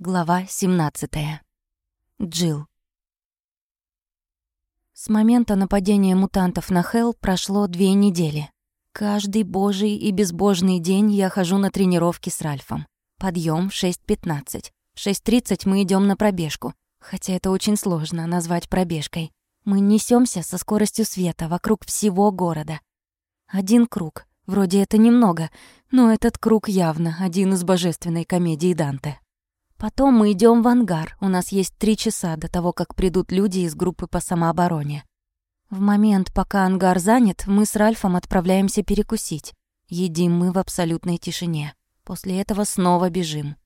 Глава 17. Джил. С момента нападения мутантов на Хелл прошло две недели. Каждый божий и безбожный день я хожу на тренировки с Ральфом. Подъем 6.15. В 6.30 мы идем на пробежку, хотя это очень сложно назвать пробежкой. Мы несемся со скоростью света вокруг всего города. Один круг. Вроде это немного, но этот круг явно один из божественной комедии Данте. Потом мы идем в ангар. У нас есть три часа до того, как придут люди из группы по самообороне. В момент, пока ангар занят, мы с Ральфом отправляемся перекусить. Едим мы в абсолютной тишине. После этого снова бежим.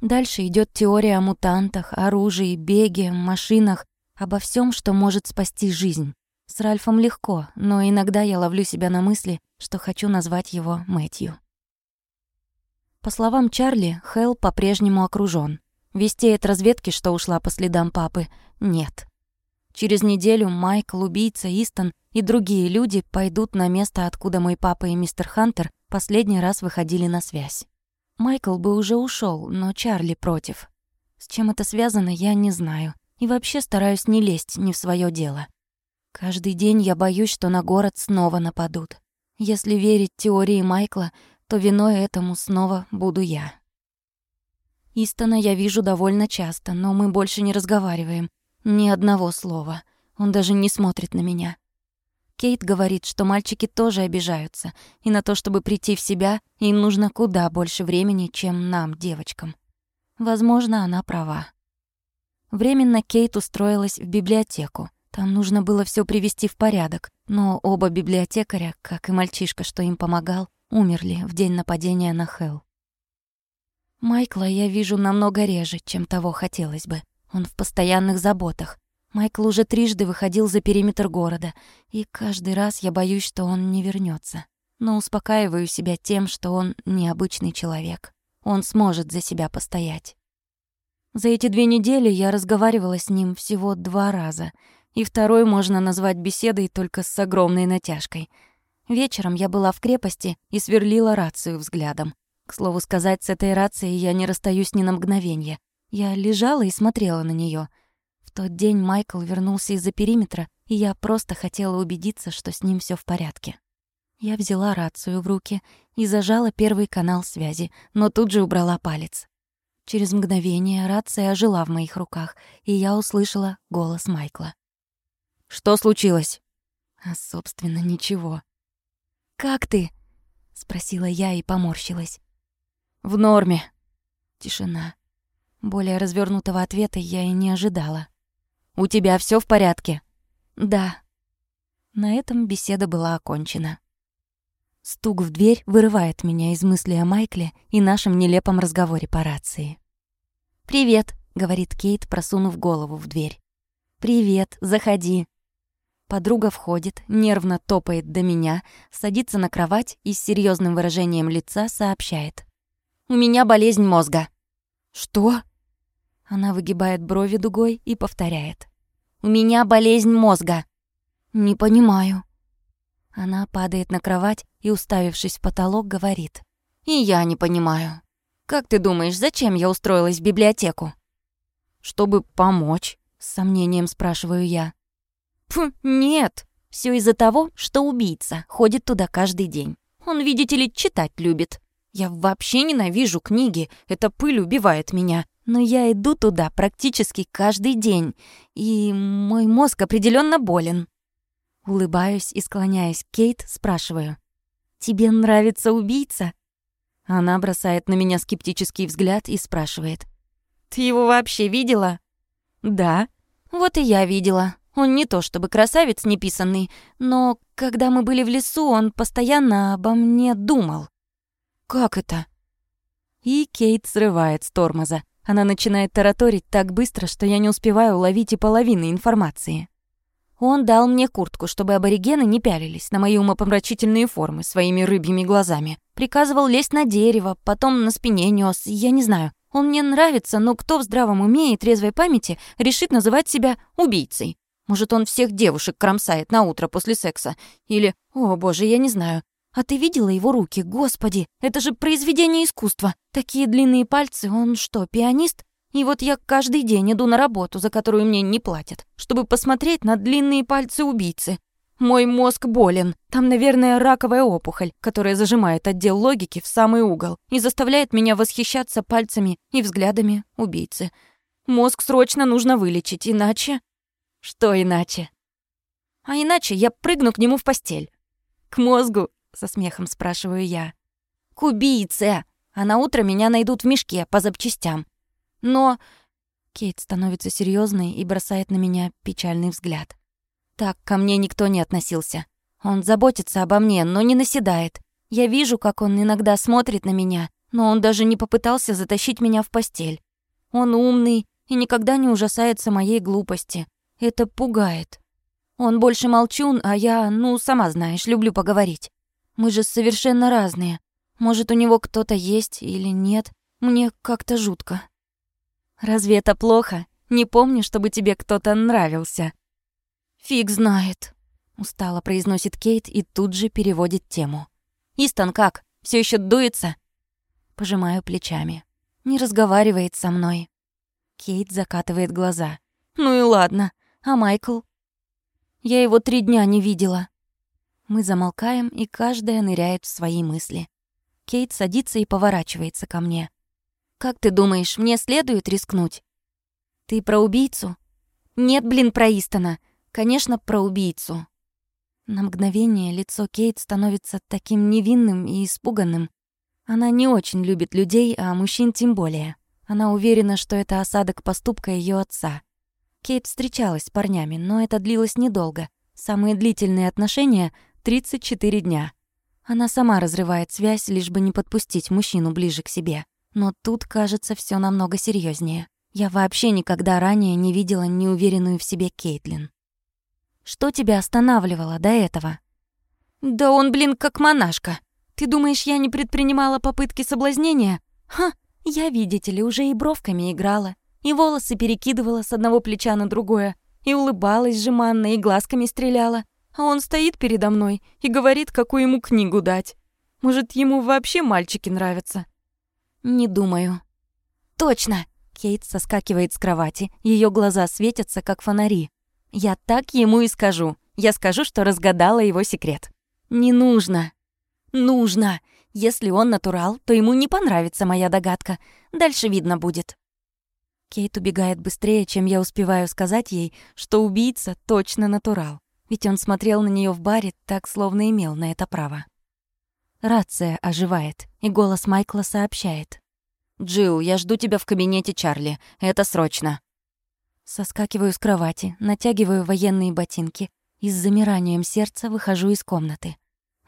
Дальше идет теория о мутантах, оружии, беге, машинах, обо всем, что может спасти жизнь. С Ральфом легко, но иногда я ловлю себя на мысли, что хочу назвать его Мэтью. По словам Чарли, Хелл по-прежнему окружён. Вестей от разведки, что ушла по следам папы, нет. Через неделю Майкл, убийца, Истон и другие люди пойдут на место, откуда мой папа и мистер Хантер последний раз выходили на связь. Майкл бы уже ушёл, но Чарли против. С чем это связано, я не знаю. И вообще стараюсь не лезть ни в своё дело. Каждый день я боюсь, что на город снова нападут. Если верить теории Майкла, то виной этому снова буду я. Истона я вижу довольно часто, но мы больше не разговариваем. Ни одного слова. Он даже не смотрит на меня. Кейт говорит, что мальчики тоже обижаются, и на то, чтобы прийти в себя, им нужно куда больше времени, чем нам, девочкам. Возможно, она права. Временно Кейт устроилась в библиотеку. Там нужно было все привести в порядок, но оба библиотекаря, как и мальчишка, что им помогал, умерли в день нападения на Хелл. Майкла я вижу намного реже, чем того хотелось бы. Он в постоянных заботах. Майкл уже трижды выходил за периметр города, и каждый раз я боюсь, что он не вернется. Но успокаиваю себя тем, что он необычный человек. Он сможет за себя постоять. За эти две недели я разговаривала с ним всего два раза, и второй можно назвать беседой только с огромной натяжкой — Вечером я была в крепости и сверлила рацию взглядом. К слову сказать, с этой рацией я не расстаюсь ни на мгновение. Я лежала и смотрела на нее. В тот день Майкл вернулся из-за периметра, и я просто хотела убедиться, что с ним все в порядке. Я взяла рацию в руки и зажала первый канал связи, но тут же убрала палец. Через мгновение рация ожила в моих руках, и я услышала голос Майкла. «Что случилось?» А, собственно, ничего. «Как ты?» — спросила я и поморщилась. «В норме». Тишина. Более развернутого ответа я и не ожидала. «У тебя все в порядке?» «Да». На этом беседа была окончена. Стук в дверь вырывает меня из мысли о Майкле и нашем нелепом разговоре по рации. «Привет», — говорит Кейт, просунув голову в дверь. «Привет, заходи», Подруга входит, нервно топает до меня, садится на кровать и с серьезным выражением лица сообщает. «У меня болезнь мозга». «Что?» Она выгибает брови дугой и повторяет. «У меня болезнь мозга». «Не понимаю». Она падает на кровать и, уставившись в потолок, говорит. «И я не понимаю. Как ты думаешь, зачем я устроилась в библиотеку?» «Чтобы помочь», — с сомнением спрашиваю я. Нет. Все из-за того, что убийца ходит туда каждый день. Он, видите ли, читать любит. Я вообще ненавижу книги, эта пыль убивает меня. Но я иду туда практически каждый день, и мой мозг определенно болен. Улыбаюсь и склоняясь Кейт, спрашиваю. «Тебе нравится убийца?» Она бросает на меня скептический взгляд и спрашивает. «Ты его вообще видела?» «Да». «Вот и я видела. Он не то чтобы красавец неписанный, но когда мы были в лесу, он постоянно обо мне думал. «Как это?» И Кейт срывает с тормоза. Она начинает тараторить так быстро, что я не успеваю уловить и половины информации. Он дал мне куртку, чтобы аборигены не пялились на мои умопомрачительные формы своими рыбьими глазами. Приказывал лезть на дерево, потом на спине нёс, я не знаю. Он мне нравится, но кто в здравом уме и трезвой памяти решит называть себя убийцей? Может, он всех девушек кромсает на утро после секса. Или, о боже, я не знаю. А ты видела его руки? Господи, это же произведение искусства. Такие длинные пальцы, он что, пианист? И вот я каждый день иду на работу, за которую мне не платят, чтобы посмотреть на длинные пальцы убийцы. Мой мозг болен. Там, наверное, раковая опухоль, которая зажимает отдел логики в самый угол и заставляет меня восхищаться пальцами и взглядами убийцы. Мозг срочно нужно вылечить, иначе... Что иначе? А иначе я прыгну к нему в постель. К мозгу, со смехом спрашиваю я. К убийце. А на утро меня найдут в мешке по запчастям. Но... Кейт становится серьезной и бросает на меня печальный взгляд. Так ко мне никто не относился. Он заботится обо мне, но не наседает. Я вижу, как он иногда смотрит на меня, но он даже не попытался затащить меня в постель. Он умный и никогда не ужасается моей глупости. Это пугает. Он больше молчун, а я, ну, сама знаешь, люблю поговорить. Мы же совершенно разные. Может, у него кто-то есть или нет. Мне как-то жутко. Разве это плохо? Не помню, чтобы тебе кто-то нравился. Фиг знает, устало произносит Кейт и тут же переводит тему. Истон как? Все еще дуется? Пожимаю плечами. Не разговаривает со мной. Кейт закатывает глаза. Ну и ладно. А Майкл? Я его три дня не видела. Мы замолкаем, и каждая ныряет в свои мысли. Кейт садится и поворачивается ко мне. Как ты думаешь, мне следует рискнуть? Ты про убийцу? Нет, блин, про Истона. Конечно, про убийцу. На мгновение лицо Кейт становится таким невинным и испуганным. Она не очень любит людей, а мужчин тем более. Она уверена, что это осадок поступка ее отца. Кейт встречалась с парнями, но это длилось недолго. Самые длительные отношения — 34 дня. Она сама разрывает связь, лишь бы не подпустить мужчину ближе к себе. Но тут, кажется, все намного серьезнее. Я вообще никогда ранее не видела неуверенную в себе Кейтлин. Что тебя останавливало до этого? Да он, блин, как монашка. Ты думаешь, я не предпринимала попытки соблазнения? Ха, я, видите ли, уже и бровками играла, и волосы перекидывала с одного плеча на другое, и улыбалась жеманно, и глазками стреляла. А он стоит передо мной и говорит, какую ему книгу дать. Может, ему вообще мальчики нравятся? «Не думаю». «Точно!» Кейт соскакивает с кровати, ее глаза светятся, как фонари. «Я так ему и скажу. Я скажу, что разгадала его секрет». «Не нужно». «Нужно. Если он натурал, то ему не понравится моя догадка. Дальше видно будет». Кейт убегает быстрее, чем я успеваю сказать ей, что убийца точно натурал. Ведь он смотрел на нее в баре так, словно имел на это право. Рация оживает, и голос Майкла сообщает. «Джилл, я жду тебя в кабинете Чарли. Это срочно». Соскакиваю с кровати, натягиваю военные ботинки и с замиранием сердца выхожу из комнаты.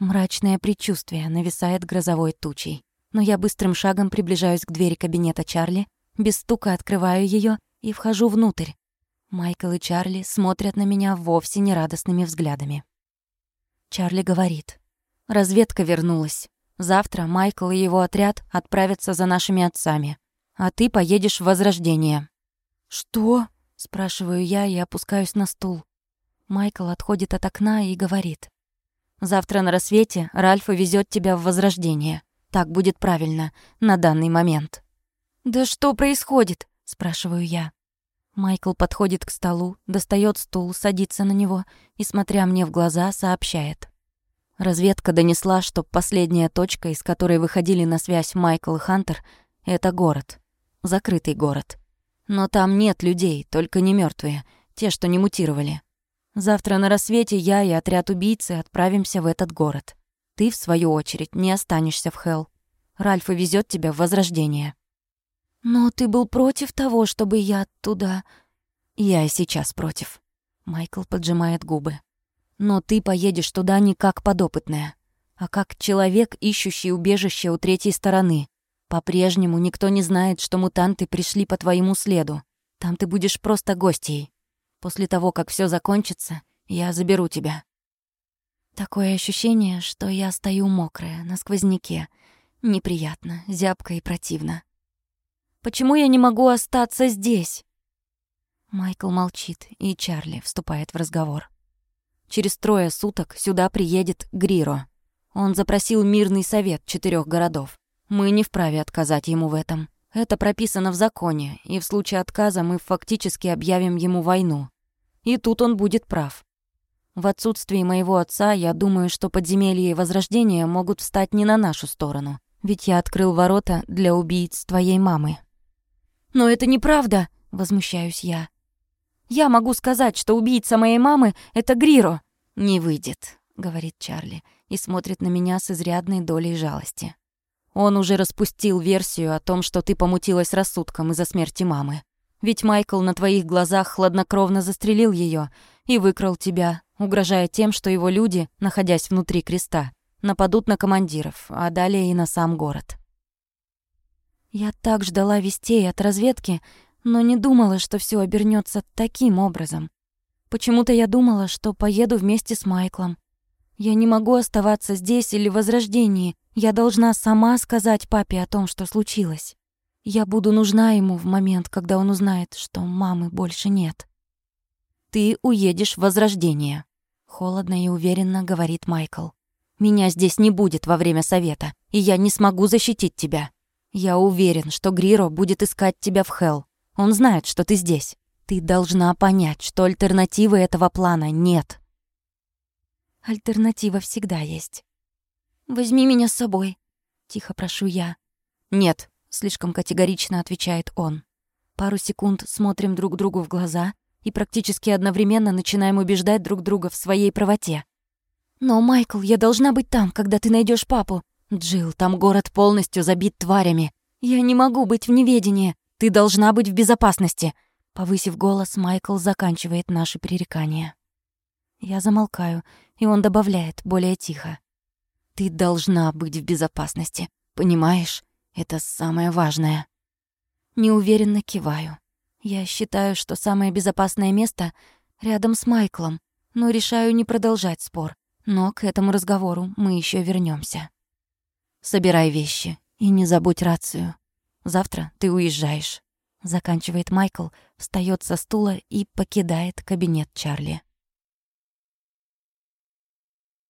Мрачное предчувствие нависает грозовой тучей. Но я быстрым шагом приближаюсь к двери кабинета Чарли, без стука открываю ее и вхожу внутрь. Майкл и Чарли смотрят на меня вовсе нерадостными взглядами. Чарли говорит. Разведка вернулась. Завтра Майкл и его отряд отправятся за нашими отцами. А ты поедешь в Возрождение». «Что?» — спрашиваю я и опускаюсь на стул. Майкл отходит от окна и говорит. «Завтра на рассвете Ральф везет тебя в Возрождение. Так будет правильно, на данный момент». «Да что происходит?» — спрашиваю я. Майкл подходит к столу, достает стул, садится на него и, смотря мне в глаза, сообщает. Разведка донесла, что последняя точка, из которой выходили на связь Майкл и Хантер, это город. Закрытый город. Но там нет людей, только не мертвые, те, что не мутировали. Завтра на рассвете я и отряд убийцы отправимся в этот город. Ты, в свою очередь, не останешься в Хелл. Ральф везет тебя в Возрождение. Но ты был против того, чтобы я туда... Я и сейчас против. Майкл поджимает губы. Но ты поедешь туда не как подопытная, а как человек, ищущий убежище у третьей стороны. По-прежнему никто не знает, что мутанты пришли по твоему следу. Там ты будешь просто гостьей. После того, как все закончится, я заберу тебя. Такое ощущение, что я стою мокрая, на сквозняке. Неприятно, зябко и противно. Почему я не могу остаться здесь? Майкл молчит, и Чарли вступает в разговор. Через трое суток сюда приедет Гриро. Он запросил мирный совет четырех городов. Мы не вправе отказать ему в этом. Это прописано в законе, и в случае отказа мы фактически объявим ему войну. И тут он будет прав. В отсутствии моего отца я думаю, что подземелье и возрождение могут встать не на нашу сторону, ведь я открыл ворота для убийц твоей мамы. «Но это неправда!» — возмущаюсь я. «Я могу сказать, что убийца моей мамы — это Гриро!» «Не выйдет», — говорит Чарли и смотрит на меня с изрядной долей жалости. Он уже распустил версию о том, что ты помутилась рассудком из-за смерти мамы. Ведь Майкл на твоих глазах хладнокровно застрелил ее и выкрал тебя, угрожая тем, что его люди, находясь внутри креста, нападут на командиров, а далее и на сам город. Я так ждала вестей от разведки, но не думала, что все обернется таким образом. Почему-то я думала, что поеду вместе с Майклом. Я не могу оставаться здесь или в Возрождении, я должна сама сказать папе о том, что случилось. Я буду нужна ему в момент, когда он узнает, что мамы больше нет. «Ты уедешь в Возрождение», — холодно и уверенно говорит Майкл. «Меня здесь не будет во время совета, и я не смогу защитить тебя. Я уверен, что Гриро будет искать тебя в Хелл. Он знает, что ты здесь. Ты должна понять, что альтернативы этого плана нет». Альтернатива всегда есть. «Возьми меня с собой», — тихо прошу я. «Нет», — слишком категорично отвечает он. Пару секунд смотрим друг другу в глаза и практически одновременно начинаем убеждать друг друга в своей правоте. «Но, Майкл, я должна быть там, когда ты найдешь папу. Джилл, там город полностью забит тварями. Я не могу быть в неведении. Ты должна быть в безопасности». Повысив голос, Майкл заканчивает наши пререкания. Я замолкаю, и он добавляет более тихо. Ты должна быть в безопасности. Понимаешь? Это самое важное. Неуверенно киваю. Я считаю, что самое безопасное место рядом с Майклом, но решаю не продолжать спор. Но к этому разговору мы еще вернемся. Собирай вещи и не забудь рацию. Завтра ты уезжаешь. Заканчивает Майкл, встает со стула и покидает кабинет Чарли.